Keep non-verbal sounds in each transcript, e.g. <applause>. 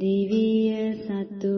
දිවිය සතුටින්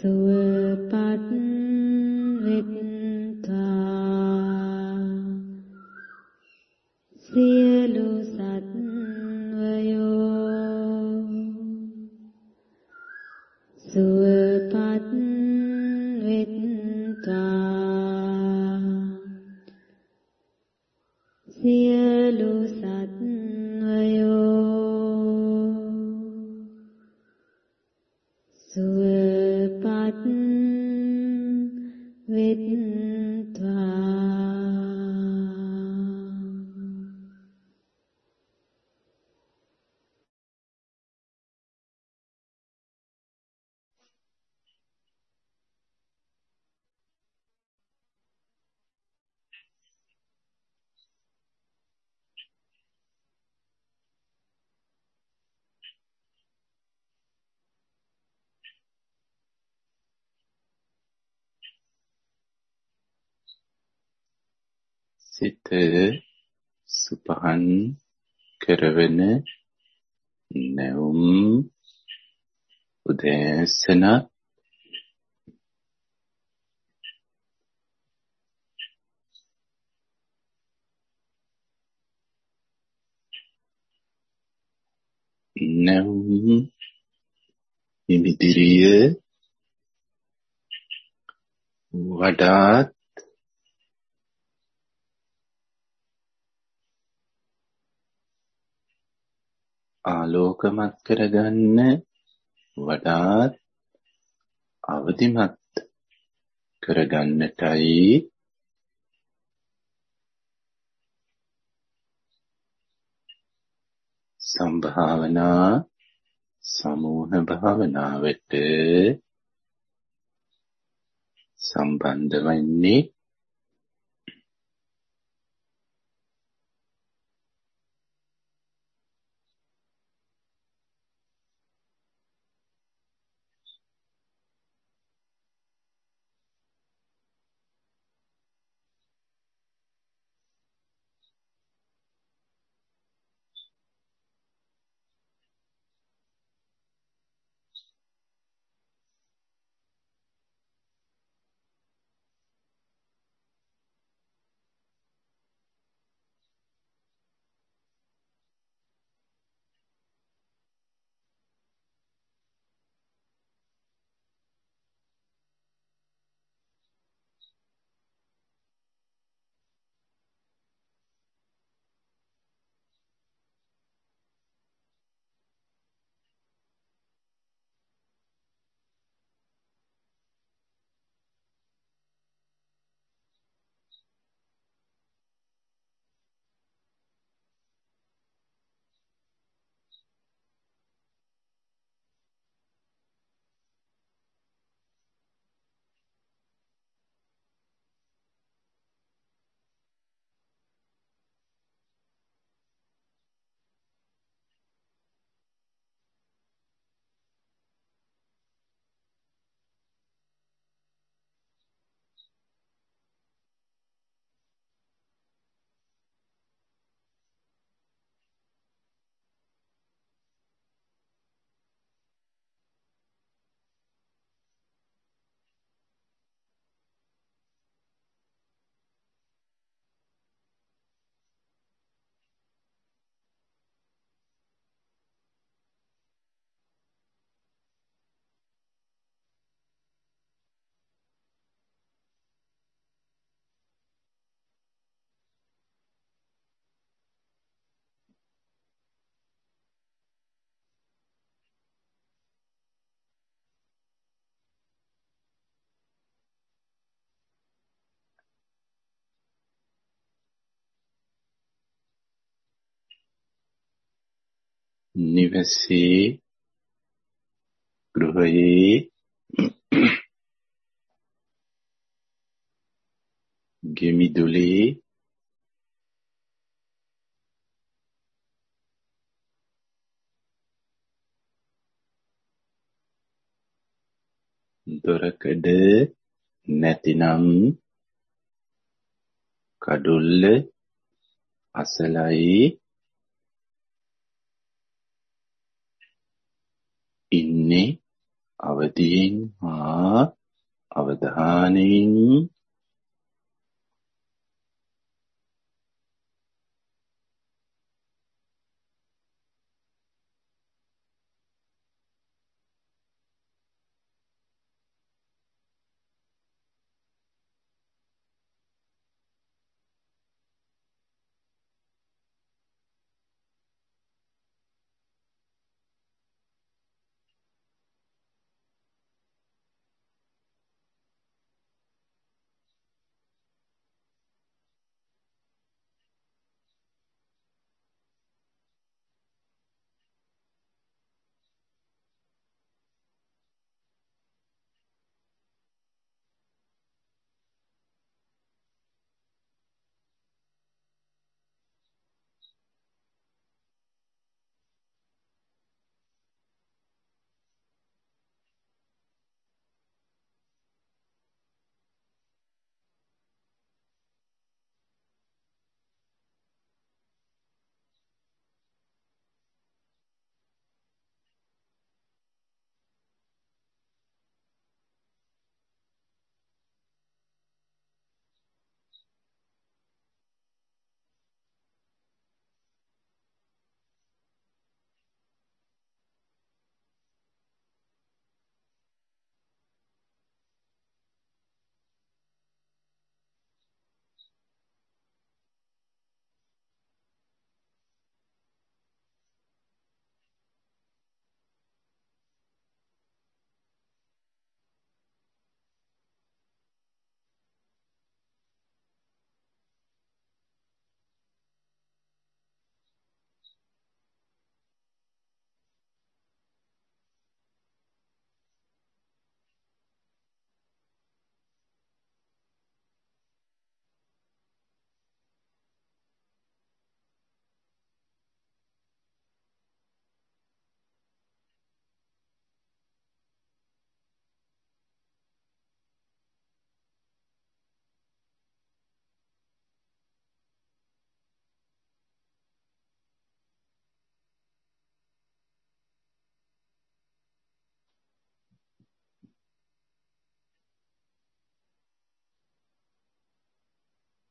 සුවපත් සිත සුපහන් කරවන නැවුම් උදෑසන නැවුම් ඉමිදිරිය වඩාත් ආලෝකමත් කරගන්න වඩාත් අවදිමත් කරගන්නටයි. සම්භාවනා සමූහ භාවනාවට සම්බන්ධ වෙන්නේ නිවසේ ගෘහයේ <clears throat> ගෙමිදුලේ දොරකඩ නැතිනම් කඩුල්ල අසලයි ඉන්නේ අවදියෙන් හා අවධානයෙන්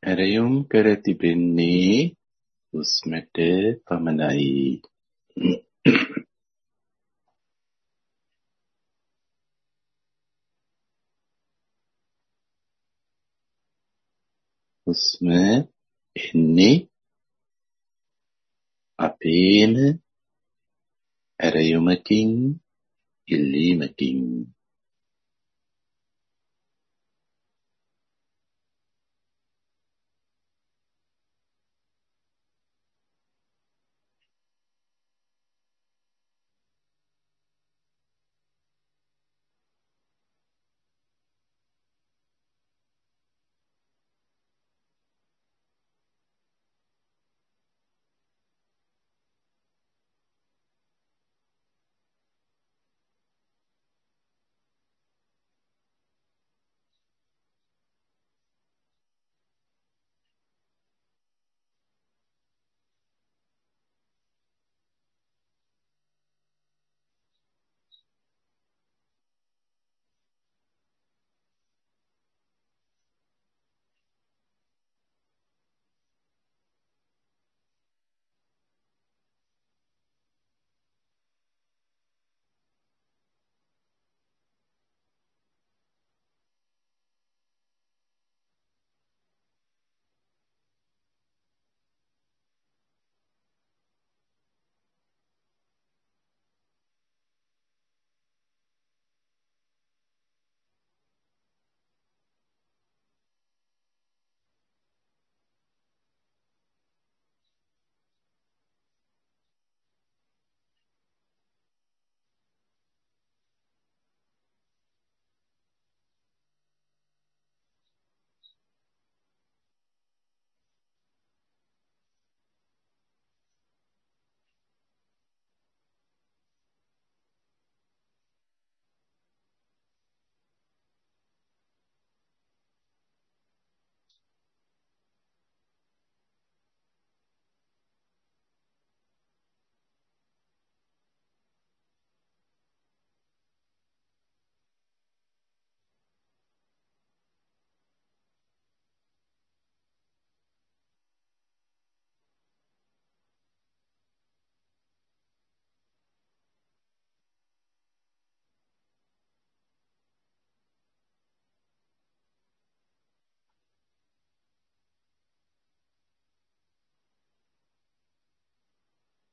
ඇරයුම් කර තිබෙන්නේ හුස්මට පමණයි. හුස්ම එන්නේ අපේම ඇරයුමකින් ඉල්ලීමකින්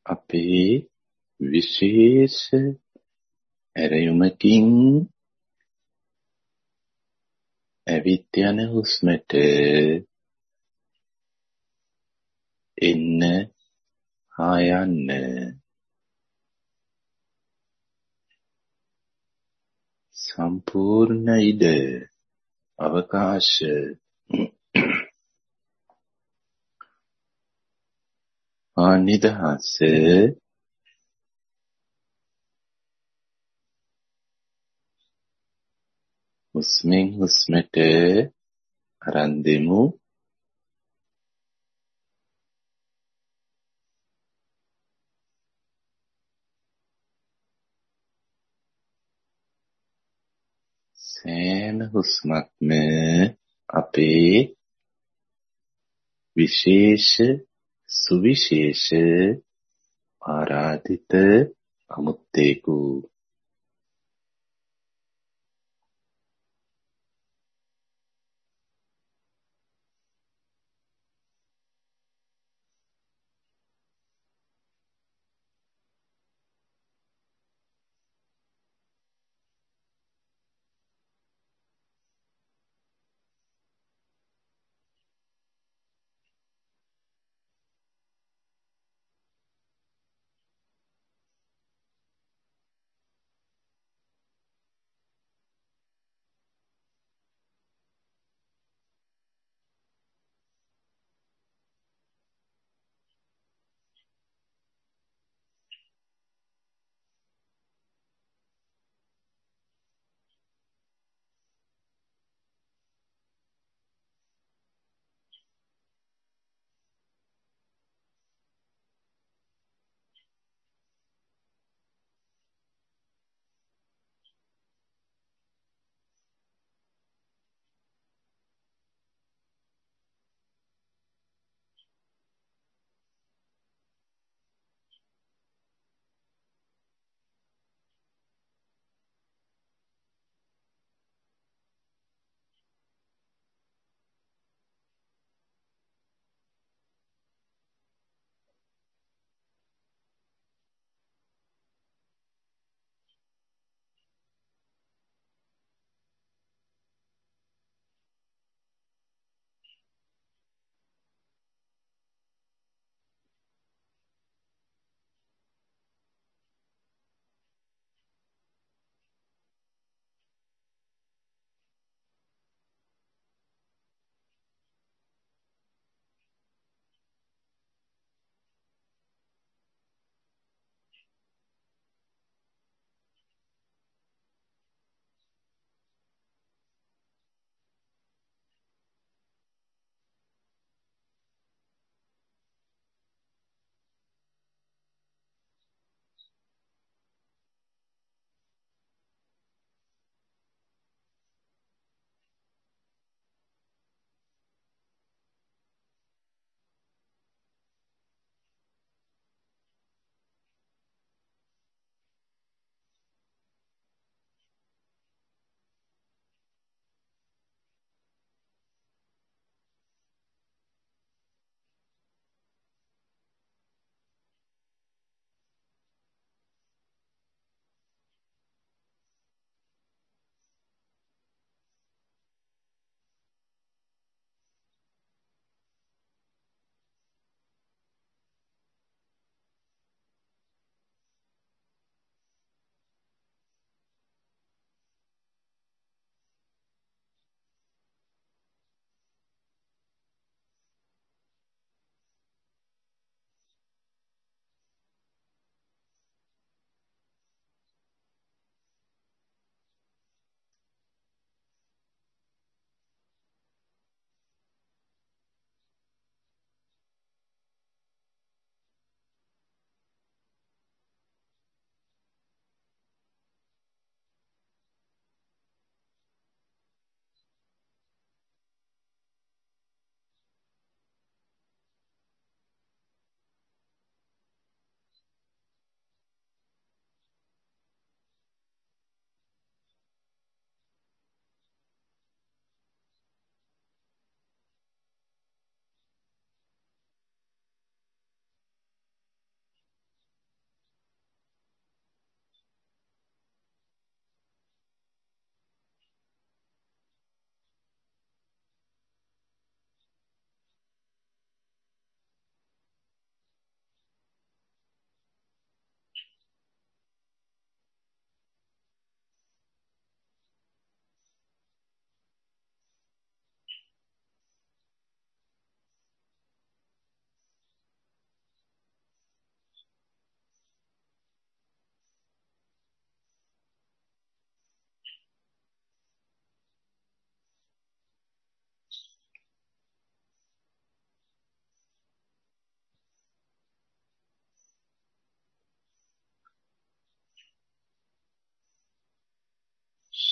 අපේ විශේෂ ඇරයුමකින් ඇවිත් යන හුස්මට එන්න හා යන්න. සම්පූර්ණ ඉඩ අවකාශ. නිදහස හුස්මෙන් හුස්මට අරන් දෙමු. සෑම හුස්මක්ම අපේ විශේෂ සුවිශේෂ ආරාධිත අමුත්තේකු.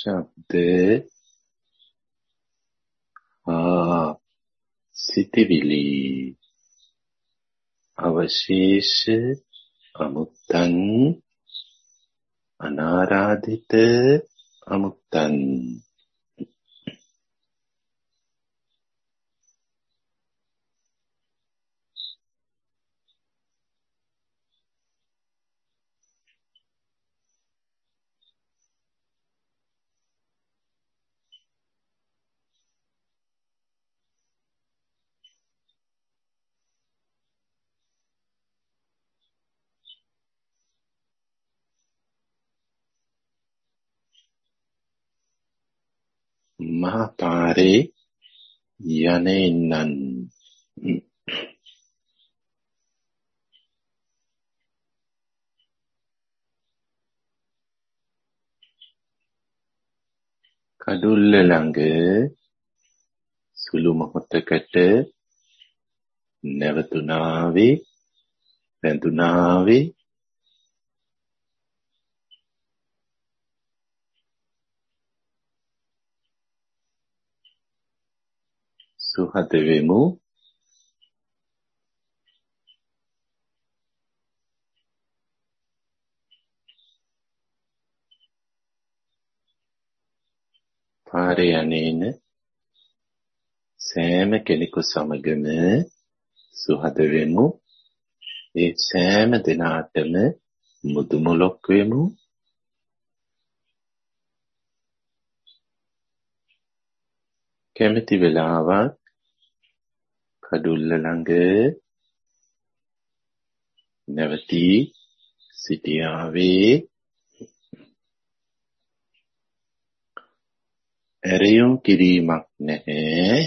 ශබ්ද ආ සිතවිලි අවශේෂ අමුත්තන් අනාරාධිත අමුත්තන් මහා පාරේ යන එන්නන් කඩුල්ල ළඟ සුළු මොහොතකට නැවතුණාවේ වැඳුණාවේ සුහද වෙමු පාරේ යන්නේන සෑම කෙනෙකු සමගම සුහද වෙමු ඒ සෑම දිනාටම මුදුමුලක් වෙමු. කැමති වෙලාවක් කඩුල්ල ළඟ නැවතී සිටියාවේ. ඇරයුම් කිරීමක් නැහැ.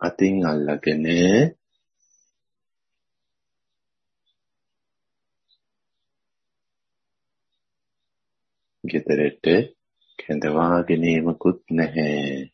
අතින් අල්ලගෙන ගෙදරට කැඳවා ගැනීමකුත් නැහැ.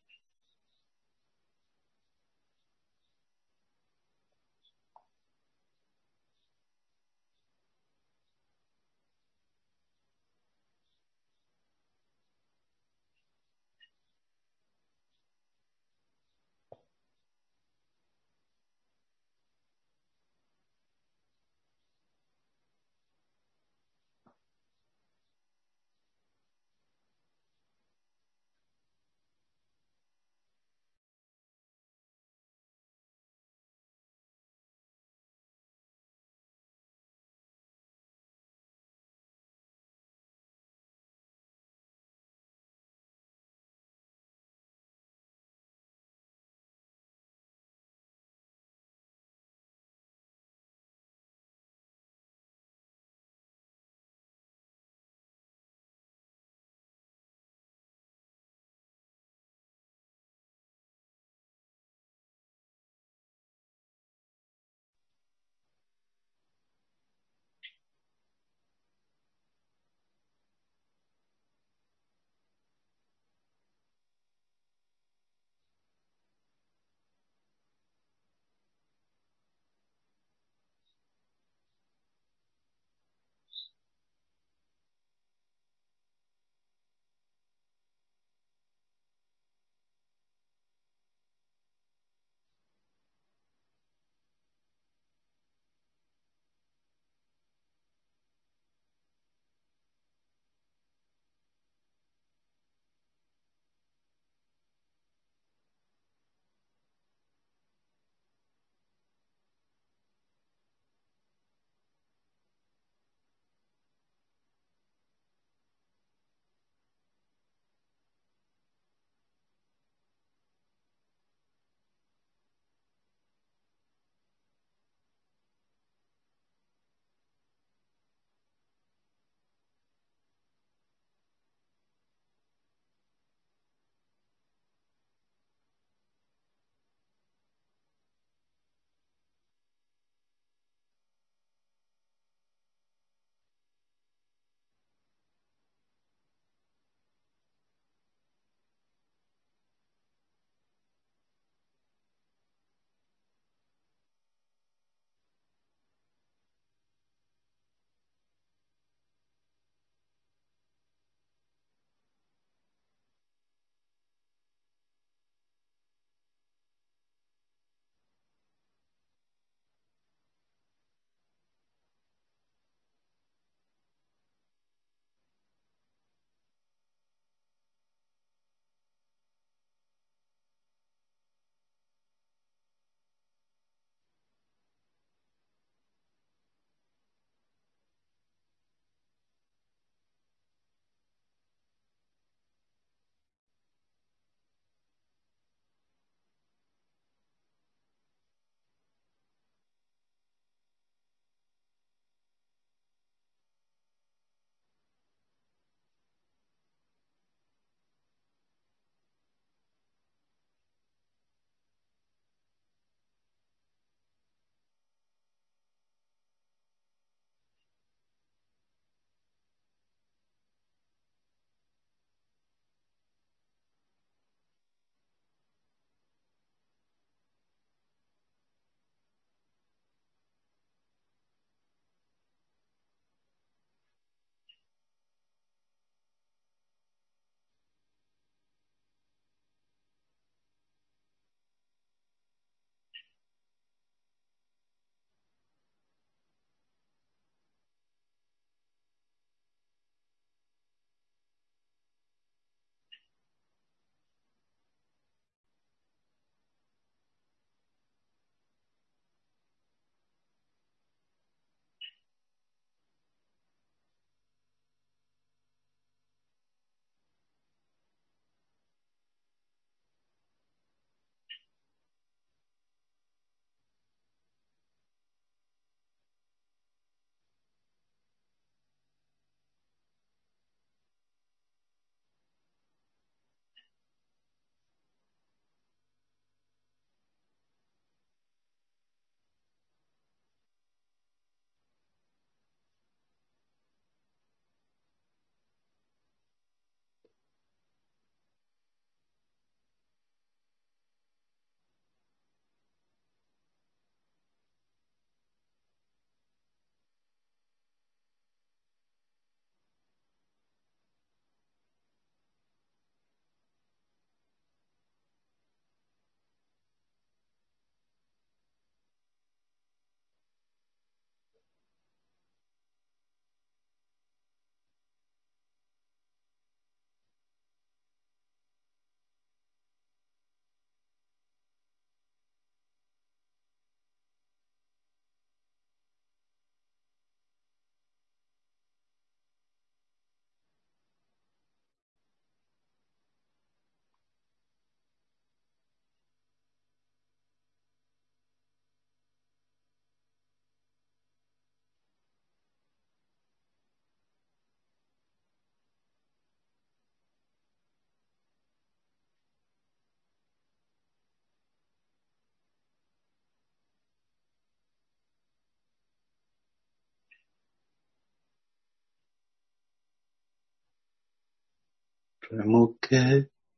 ප්‍රමුඛ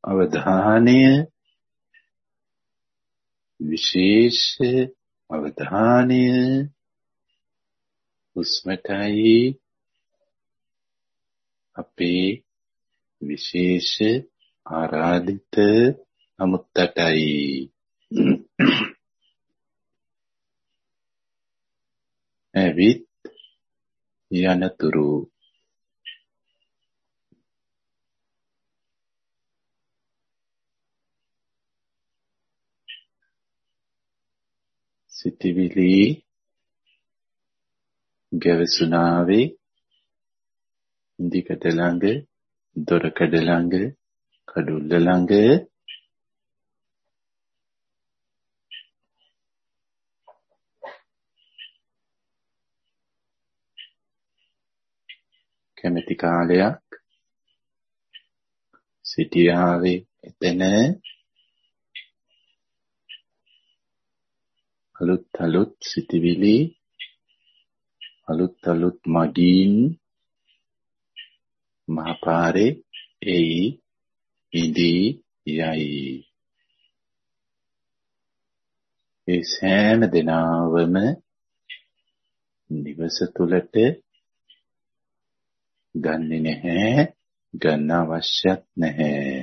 අවධානය විශේෂ අවධානය හුස්මටයි අපේ විශේෂ ආරාධිත අමුත්තටයි. ඇවිත් යනතුරු සිටිවිලි ගැවසුනාවේ ඉදිකට ළඟ දොරකඩ ළඟ කඩුල්ල ළඟ. කැමැති කාලයක් සිටියාවේ එතන අලුත් අලුත් සිටිවිලි අලුත් අලුත් මගින් මහපාරේ එයි ඉදී යයි ඒ සෑම දිනාවම නිවස තුලට ගන්නෙ නැහැ ගන්න අවශ්‍යත් නැහැ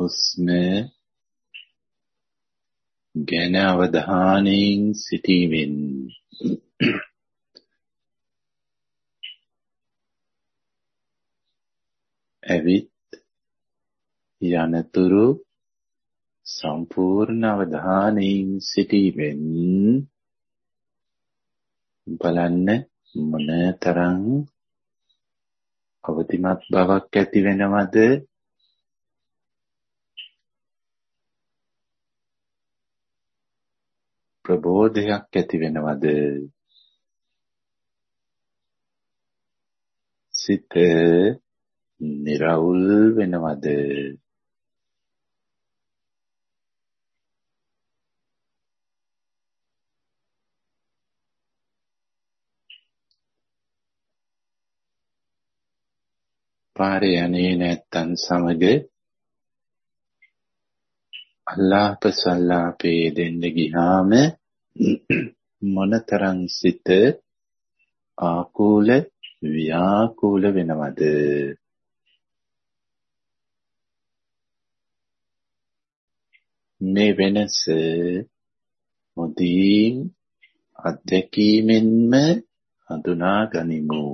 හුස්ම ගැන අවධානයෙන් සිටීමෙන් ඇවිත් යනතුරු සම්පූර්ණ අවධානයෙන් සිටීමෙන් බලන්න මොනතරම් අවදිමත් බවක් ඇති වෙනවද? ප්‍රබෝධයක් ඇති වෙනවද? සිත निराවුල් වෙනවද? පාරේ යන්නේ නැත්තන් සමග අල්ලාප සල්ලාපේ දෙන්න ගියාම <clears throat> මොනතරම් සිත ආකූල ව්‍යාකූල වෙනවද? මේ වෙනස මුදීන් අත්දැකීමෙන්ම හඳුනා ගනිමු.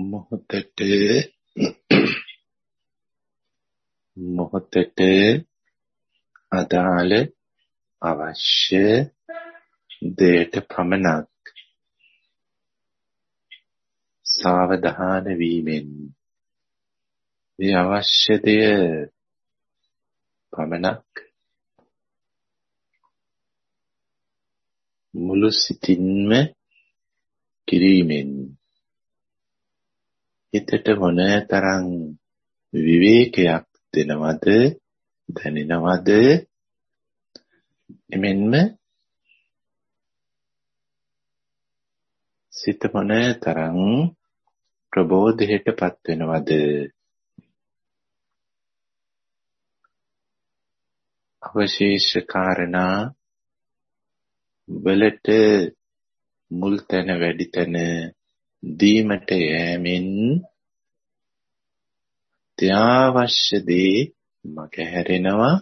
මොහොතට මොහොතට අදාළ අවශ්‍ය දෙයට පමණක් සාවධාන වීමෙන් මේ අවශ්‍ය දෙය පමණක් මුළු සිතින්ම කිරීමෙන් හිතට මොන තරම් විවේකයක් දෙනවද දැනෙනවද? එමෙන්ම සිත මොන තරම් ප්‍රබෝධයටපත් වෙනවද? අවශේෂ කාරණා වලට මුල් තැන වැඩි තැන දීමට යෑමෙන් ත්‍යාවශ්‍ය දේ මගහැරෙනවා.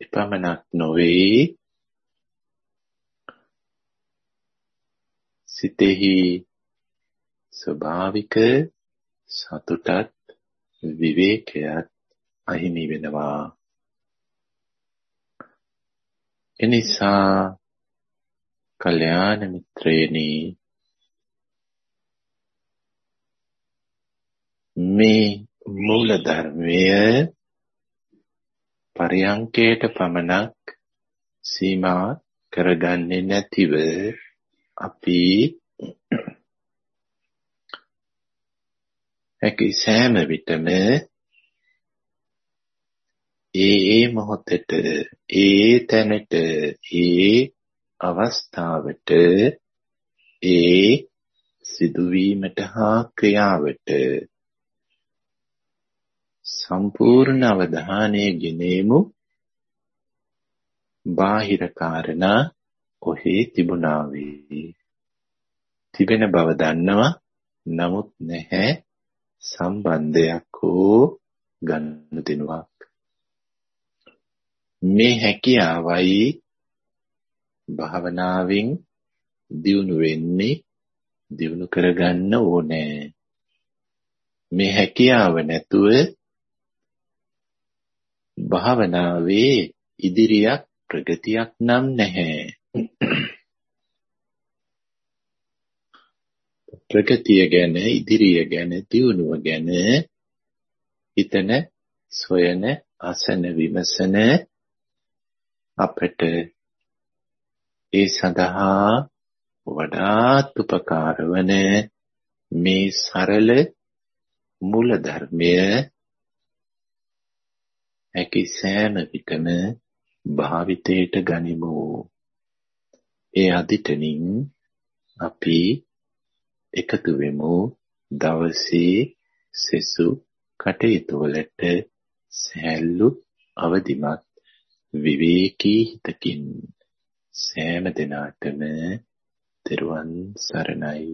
එපමණක් නොවේ. සිතෙහි ස්වභාවික සතුටත් විවේකයත් අහිමි වෙනවා. එනිසා කල්යාණ මිත්‍රයනි මේ මූල ධර්මය පරියංකයට පමණක් සීමා කරගන්නේ නැතිව අපි හැකි සෑම විටම ඒ ඒ මොහොතට ඒ තැනට ඒ අවස්ථාවට ඒ සිදුවීමට හා ක්‍රියාවට සම්පූර්ණ අවධානය ගෙනෙමු. බාහිර කාරණා ඔහේ තිබුණා වේ තිබෙන බව දන්නවා. නමුත් නැහැ. සම්බන්ධයක් හෝ ගනුදෙනුවක් මේ හැකියාවයි භාවනාවෙන් දියුණු වෙන්නේ දියුණු කරගන්න ඕනේ. මේ හැකියාව නැතුව භාවනාවේ ඉදිරියක් ප්‍රගතියක් නම් නැහැ. ප්‍රගතිය ගැන ඉදිරිය ගැන දියුණුව ගැන හිතන සොයන අසන විමසන අපට ඒ සඳහා වඩාත් උපකාර වන මේ සරල මූල ධර්මය හැකි සෑම විටම භාවිතයට ගනිමු. ඒ අදිටනින් අපි එකතු වෙමු දවසේ සෙසු කටයුතු වලට සැහැල්ලු අවදිමත් විවේකී හිතකින් සෑම දිනාටම තෙරුවන් සරණයි